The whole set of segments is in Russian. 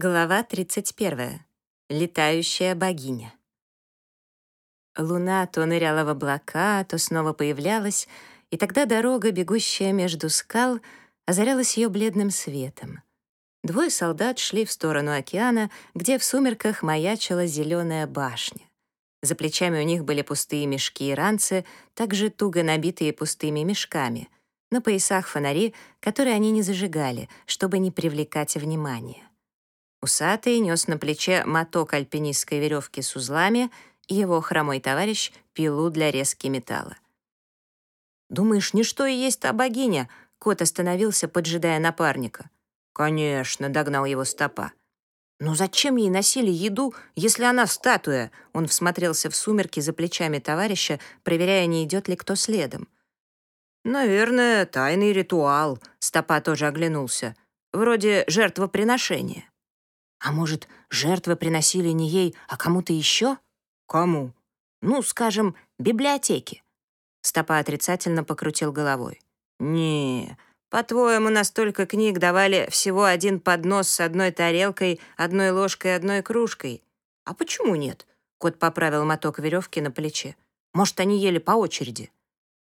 Глава 31. Летающая богиня. Луна то ныряла в облака, то снова появлялась, и тогда дорога, бегущая между скал, озарялась ее бледным светом. Двое солдат шли в сторону океана, где в сумерках маячила зеленая башня. За плечами у них были пустые мешки и ранцы, также туго набитые пустыми мешками. На поясах фонари, которые они не зажигали, чтобы не привлекать внимания. Усатый нес на плече моток альпинистской веревки с узлами, и его хромой товарищ — пилу для резки металла. «Думаешь, не что и есть та богиня?» Кот остановился, поджидая напарника. «Конечно», — догнал его стопа. «Но зачем ей носили еду, если она статуя?» Он всмотрелся в сумерки за плечами товарища, проверяя, не идет ли кто следом. «Наверное, тайный ритуал», — стопа тоже оглянулся. «Вроде жертвоприношения». А может, жертвы приносили не ей, а кому-то еще? Кому? Ну, скажем, библиотеке. Стопа отрицательно покрутил головой. Не, по-твоему, настолько книг давали всего один поднос с одной тарелкой, одной ложкой, одной кружкой? А почему нет? Кот поправил моток веревки на плече. Может, они ели по очереди?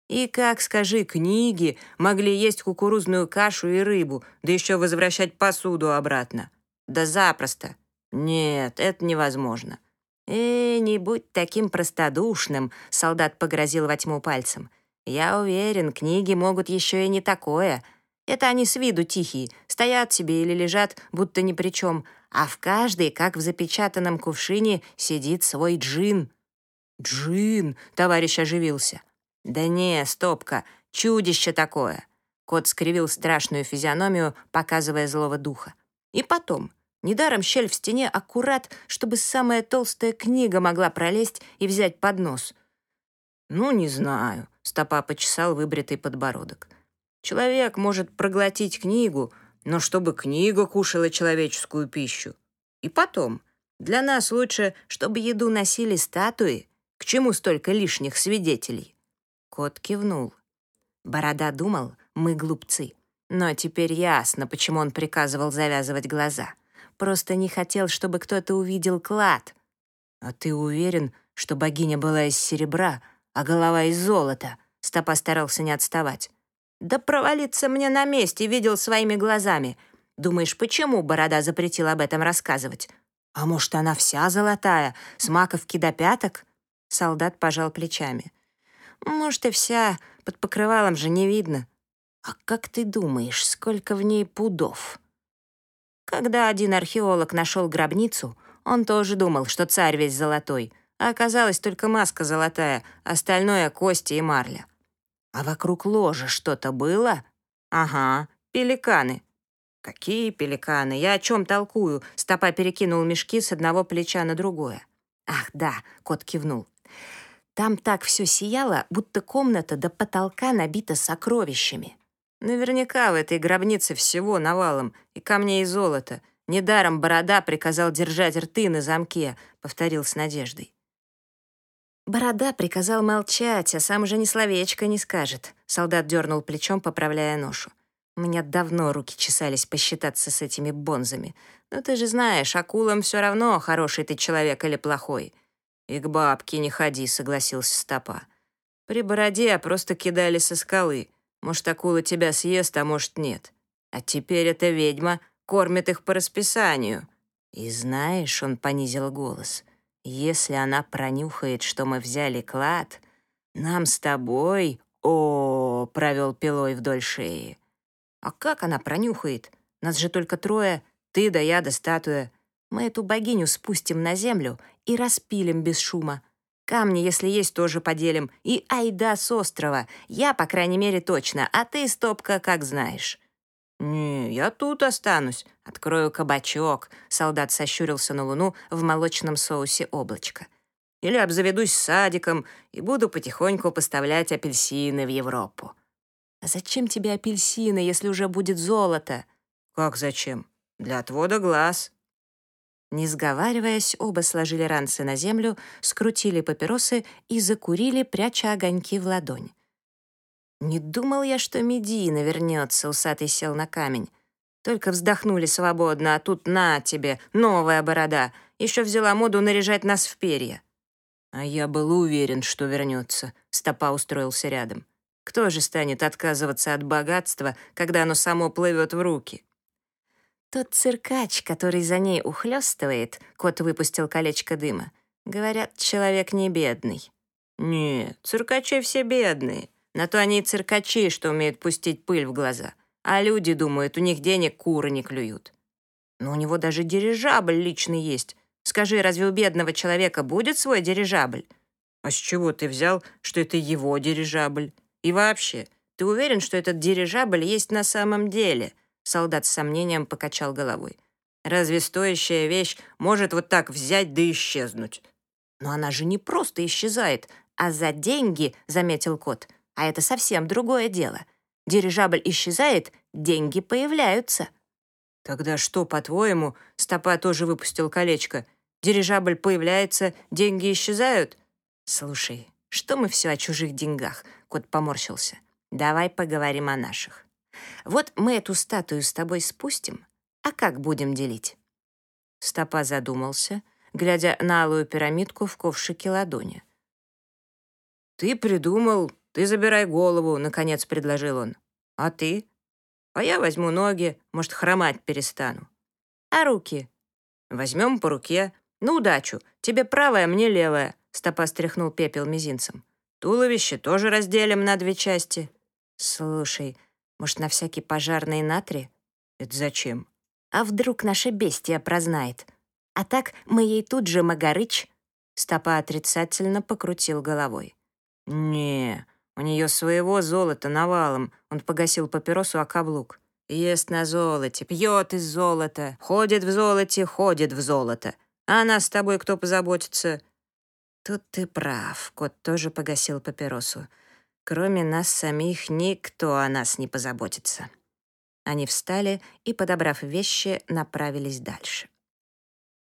И как, скажи, книги могли есть кукурузную кашу и рыбу, да еще возвращать посуду обратно? Да запросто. Нет, это невозможно. «Э, не будь таким простодушным», — солдат погрозил во тьму пальцем. «Я уверен, книги могут еще и не такое. Это они с виду тихие, стоят себе или лежат, будто ни при чем, а в каждой, как в запечатанном кувшине, сидит свой джин». «Джин», — товарищ оживился. «Да не, стопка, чудище такое». Кот скривил страшную физиономию, показывая злого духа. «И потом, Недаром щель в стене аккурат, чтобы самая толстая книга могла пролезть и взять под нос. «Ну, не знаю», — стопа почесал выбритый подбородок. «Человек может проглотить книгу, но чтобы книга кушала человеческую пищу. И потом, для нас лучше, чтобы еду носили статуи. К чему столько лишних свидетелей?» Кот кивнул. Борода думал, мы глупцы. Но теперь ясно, почему он приказывал завязывать глаза — Просто не хотел, чтобы кто-то увидел клад. А ты уверен, что богиня была из серебра, а голова из золота? Стопа старался не отставать. Да провалиться мне на месте, видел своими глазами. Думаешь, почему Борода запретил об этом рассказывать? А может, она вся золотая, с маковки до пяток? Солдат пожал плечами. Может, и вся, под покрывалом же не видно. А как ты думаешь, сколько в ней пудов? Когда один археолог нашел гробницу, он тоже думал, что царь весь золотой, а оказалась только маска золотая, остальное — кости и марля. А вокруг ложа что-то было? Ага, пеликаны. Какие пеликаны? Я о чем толкую? Стопа перекинул мешки с одного плеча на другое. Ах, да, кот кивнул. Там так все сияло, будто комната до потолка набита сокровищами. Наверняка в этой гробнице всего навалом, и камней, и золота. Недаром Борода приказал держать рты на замке, повторил с надеждой. Борода приказал молчать, а сам уже ни словечко не скажет. Солдат дернул плечом, поправляя ношу. У меня давно руки чесались посчитаться с этими бонзами. Но ты же знаешь, акулам все равно, хороший ты человек или плохой. И к бабке не ходи, согласился Стопа. При бороде просто кидали со скалы. Может, акула тебя съест, а может, нет. А теперь эта ведьма кормит их по расписанию. И знаешь, он понизил голос, если она пронюхает, что мы взяли клад, нам с тобой... О, провел пилой вдоль шеи. А как она пронюхает? Нас же только трое, ты да я да статуя. Мы эту богиню спустим на землю и распилим без шума. Камни, если есть, тоже поделим. И айда с острова. Я, по крайней мере, точно. А ты, Стопка, как знаешь». «Не, я тут останусь. Открою кабачок», — солдат сощурился на луну в молочном соусе облачко. «Или обзаведусь садиком и буду потихоньку поставлять апельсины в Европу». «А зачем тебе апельсины, если уже будет золото?» «Как зачем? Для отвода глаз». Не сговариваясь, оба сложили ранцы на землю, скрутили папиросы и закурили, пряча огоньки в ладонь. «Не думал я, что Медина вернется», — усатый сел на камень. Только вздохнули свободно, а тут на тебе, новая борода. Еще взяла моду наряжать нас в перья. А я был уверен, что вернется. Стопа устроился рядом. Кто же станет отказываться от богатства, когда оно само плывет в руки? Тот циркач, который за ней ухлёстывает, кот выпустил колечко дыма. Говорят, человек не бедный. Не, циркачи все бедные. На то они и циркачи, что умеют пустить пыль в глаза. А люди думают, у них денег куры не клюют. Но у него даже дирижабль личный есть. Скажи, разве у бедного человека будет свой дирижабль? А с чего ты взял, что это его дирижабль? И вообще, ты уверен, что этот дирижабль есть на самом деле? Солдат с сомнением покачал головой. Разве стоящая вещь может вот так взять да исчезнуть? Но она же не просто исчезает, а за деньги, заметил кот. А это совсем другое дело. Дирижабль исчезает, деньги появляются. Тогда что, по-твоему, стопа тоже выпустил колечко? Дирижабль появляется, деньги исчезают? Слушай, что мы все о чужих деньгах? Кот поморщился. Давай поговорим о наших. Вот мы эту статую с тобой спустим, а как будем делить? Стопа задумался, глядя на алую пирамидку в ковшике ладони. «Ты придумал «Ты забирай голову», — наконец предложил он. «А ты?» «А я возьму ноги, может, хромать перестану». «А руки?» «Возьмем по руке. На удачу. Тебе правая, мне левая», — стопа стряхнул пепел мизинцем. «Туловище тоже разделим на две части». «Слушай, может, на всякий пожарный натрий?» «Это зачем?» «А вдруг наша бестия прознает? А так мы ей тут же Магарыч...» Стопа отрицательно покрутил головой. «Не, у нее своего золота навалом. Он погасил папиросу о каблук. Ест на золоте, пьет из золота, ходит в золоте, ходит в золото. А нас с тобой кто позаботится? Тут ты прав. Кот тоже погасил папиросу. Кроме нас самих никто о нас не позаботится. Они встали и, подобрав вещи, направились дальше.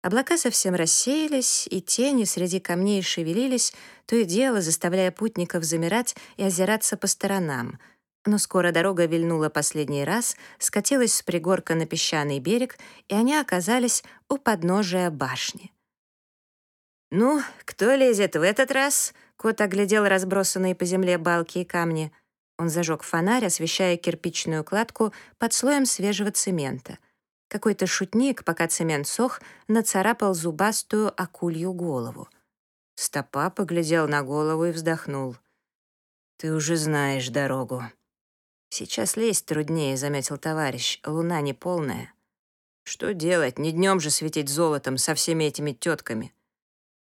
Облака совсем рассеялись, и тени среди камней шевелились, то и дело заставляя путников замирать и озираться по сторонам. Но скоро дорога вильнула последний раз, скатилась с пригорка на песчаный берег, и они оказались у подножия башни. «Ну, кто лезет в этот раз?» Кот оглядел разбросанные по земле балки и камни. Он зажег фонарь, освещая кирпичную кладку под слоем свежего цемента — какой-то шутник, пока цемент сох, нацарапал зубастую акулью голову. Стопа поглядел на голову и вздохнул. «Ты уже знаешь дорогу». «Сейчас лезть труднее», — заметил товарищ. «Луна не полная». «Что делать? Не днем же светить золотом со всеми этими тетками».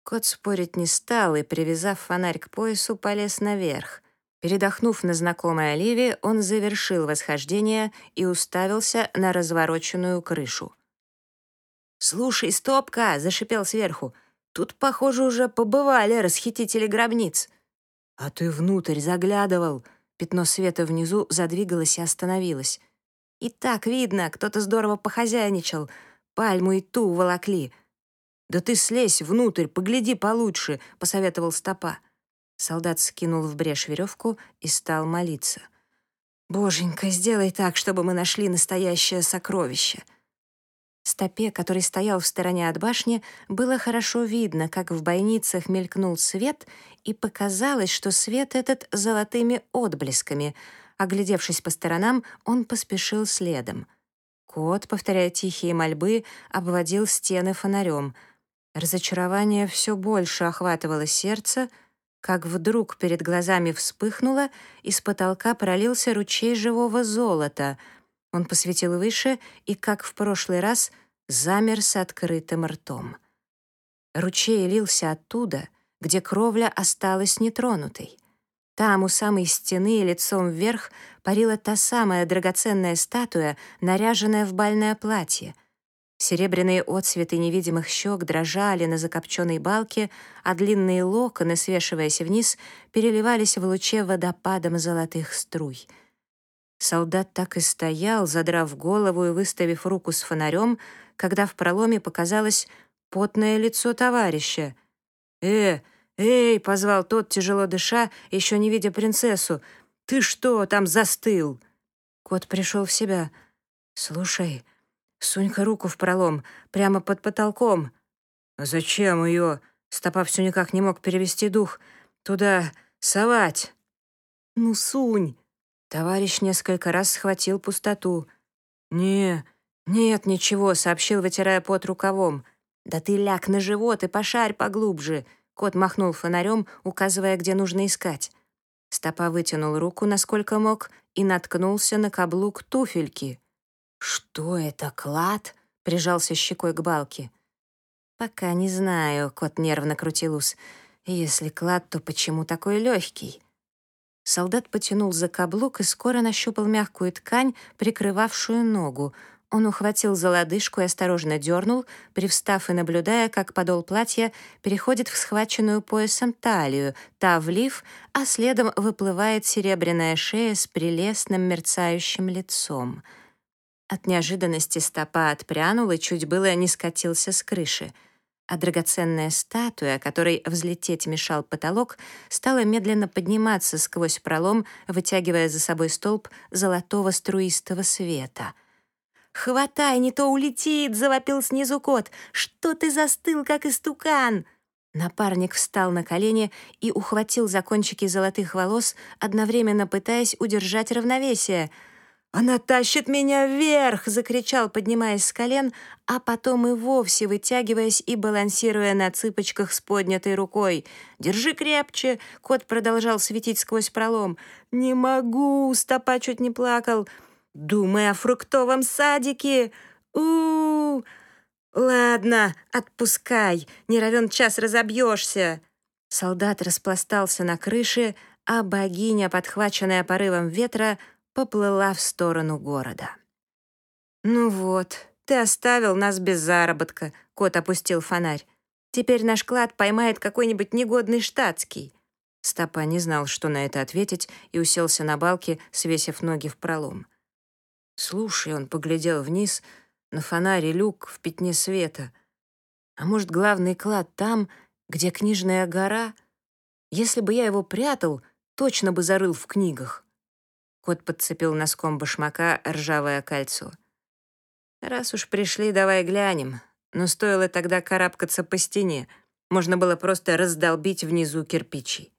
Кот спорить не стал и, привязав фонарь к поясу, полез наверх. Передохнув на знакомой оливе, он завершил восхождение и уставился на развороченную крышу. «Слушай, стопка!» — зашипел сверху. «Тут, похоже, уже побывали расхитители гробниц». «А ты внутрь заглядывал!» Пятно света внизу задвигалось и остановилось. «И так видно, кто-то здорово похозяйничал. Пальму и ту волокли». «Да ты слезь внутрь, погляди получше», — посоветовал стопа. Солдат скинул в брешь веревку и стал молиться. «Боженька, сделай так, чтобы мы нашли настоящее сокровище». Стопе, который стоял в стороне от башни, было хорошо видно, как в бойницах мелькнул свет, и показалось, что свет этот золотыми отблесками. Оглядевшись по сторонам, он поспешил следом. Кот, повторяя тихие мольбы, обводил стены фонарем. Разочарование все больше охватывало сердце — как вдруг перед глазами вспыхнуло, и с потолка пролился ручей живого золота. Он посветил выше и, как в прошлый раз, замер с открытым ртом. Ручей лился оттуда, где кровля осталась нетронутой. Там, у самой стены, лицом вверх, парила та самая драгоценная статуя, наряженная в бальное платье — Серебряные отсветы невидимых щек дрожали на закопченной балке, а длинные локоны, свешиваясь вниз, переливались в луче водопадом золотых струй. Солдат так и стоял, задрав голову и выставив руку с фонарем, когда в проломе показалось потное лицо товарища. «Э, эй!» — позвал тот, тяжело дыша, еще не видя принцессу. «Ты что, там застыл?» Кот пришел в себя — «Слушай, сунь-ка руку в пролом, прямо под потолком». «А зачем ее?» Стопа все никак не мог перевести дух. «Туда совать». «Ну, сунь!» Товарищ несколько раз схватил пустоту. «Не, нет, ничего», — сообщил, вытирая пот рукавом. «Да ты ляг на живот и пошарь поглубже», — кот махнул фонарем, указывая, где нужно искать. Стопа вытянул руку, насколько мог, и наткнулся на каблук туфельки. «Что это, клад?» — прижался щекой к балке. «Пока не знаю», — кот нервно крутил ус. «Если клад, то почему такой легкий?» Солдат потянул за каблук и скоро нащупал мягкую ткань, прикрывавшую ногу. Он ухватил за лодыжку и осторожно дернул, привстав и наблюдая, как подол платья переходит в схваченную поясом талию, та в а следом выплывает серебряная шея с прелестным мерцающим лицом. От неожиданности стопа отпрянул и чуть было не скатился с крыши — а драгоценная статуя, которой взлететь мешал потолок, стала медленно подниматься сквозь пролом, вытягивая за собой столб золотого струистого света. «Хватай, не то улетит!» — завопил снизу кот. «Что ты застыл, как истукан?» Напарник встал на колени и ухватил за кончики золотых волос, одновременно пытаясь удержать равновесие — «Она тащит меня вверх!» — закричал, поднимаясь с колен, а потом и вовсе вытягиваясь и балансируя на цыпочках с поднятой рукой. «Держи крепче!» — кот продолжал светить сквозь пролом. «Не могу!» — стопа чуть не плакал. «Думай о фруктовом садике! у, -у, -у! «Ладно, отпускай, не равен час разобьешься!» Солдат распластался на крыше, а богиня, подхваченная порывом ветра, поплыла в сторону города. «Ну вот, ты оставил нас без заработка», — кот опустил фонарь. «Теперь наш клад поймает какой-нибудь негодный штатский». Стопа не знал, что на это ответить, и уселся на балке, свесив ноги в пролом. «Слушай», — он поглядел вниз, на фонарь и люк в пятне света. «А может, главный клад там, где книжная гора? Если бы я его прятал, точно бы зарыл в книгах». Кот подцепил носком башмака ржавое кольцо. «Раз уж пришли, давай глянем. Но стоило тогда карабкаться по стене. Можно было просто раздолбить внизу кирпичи.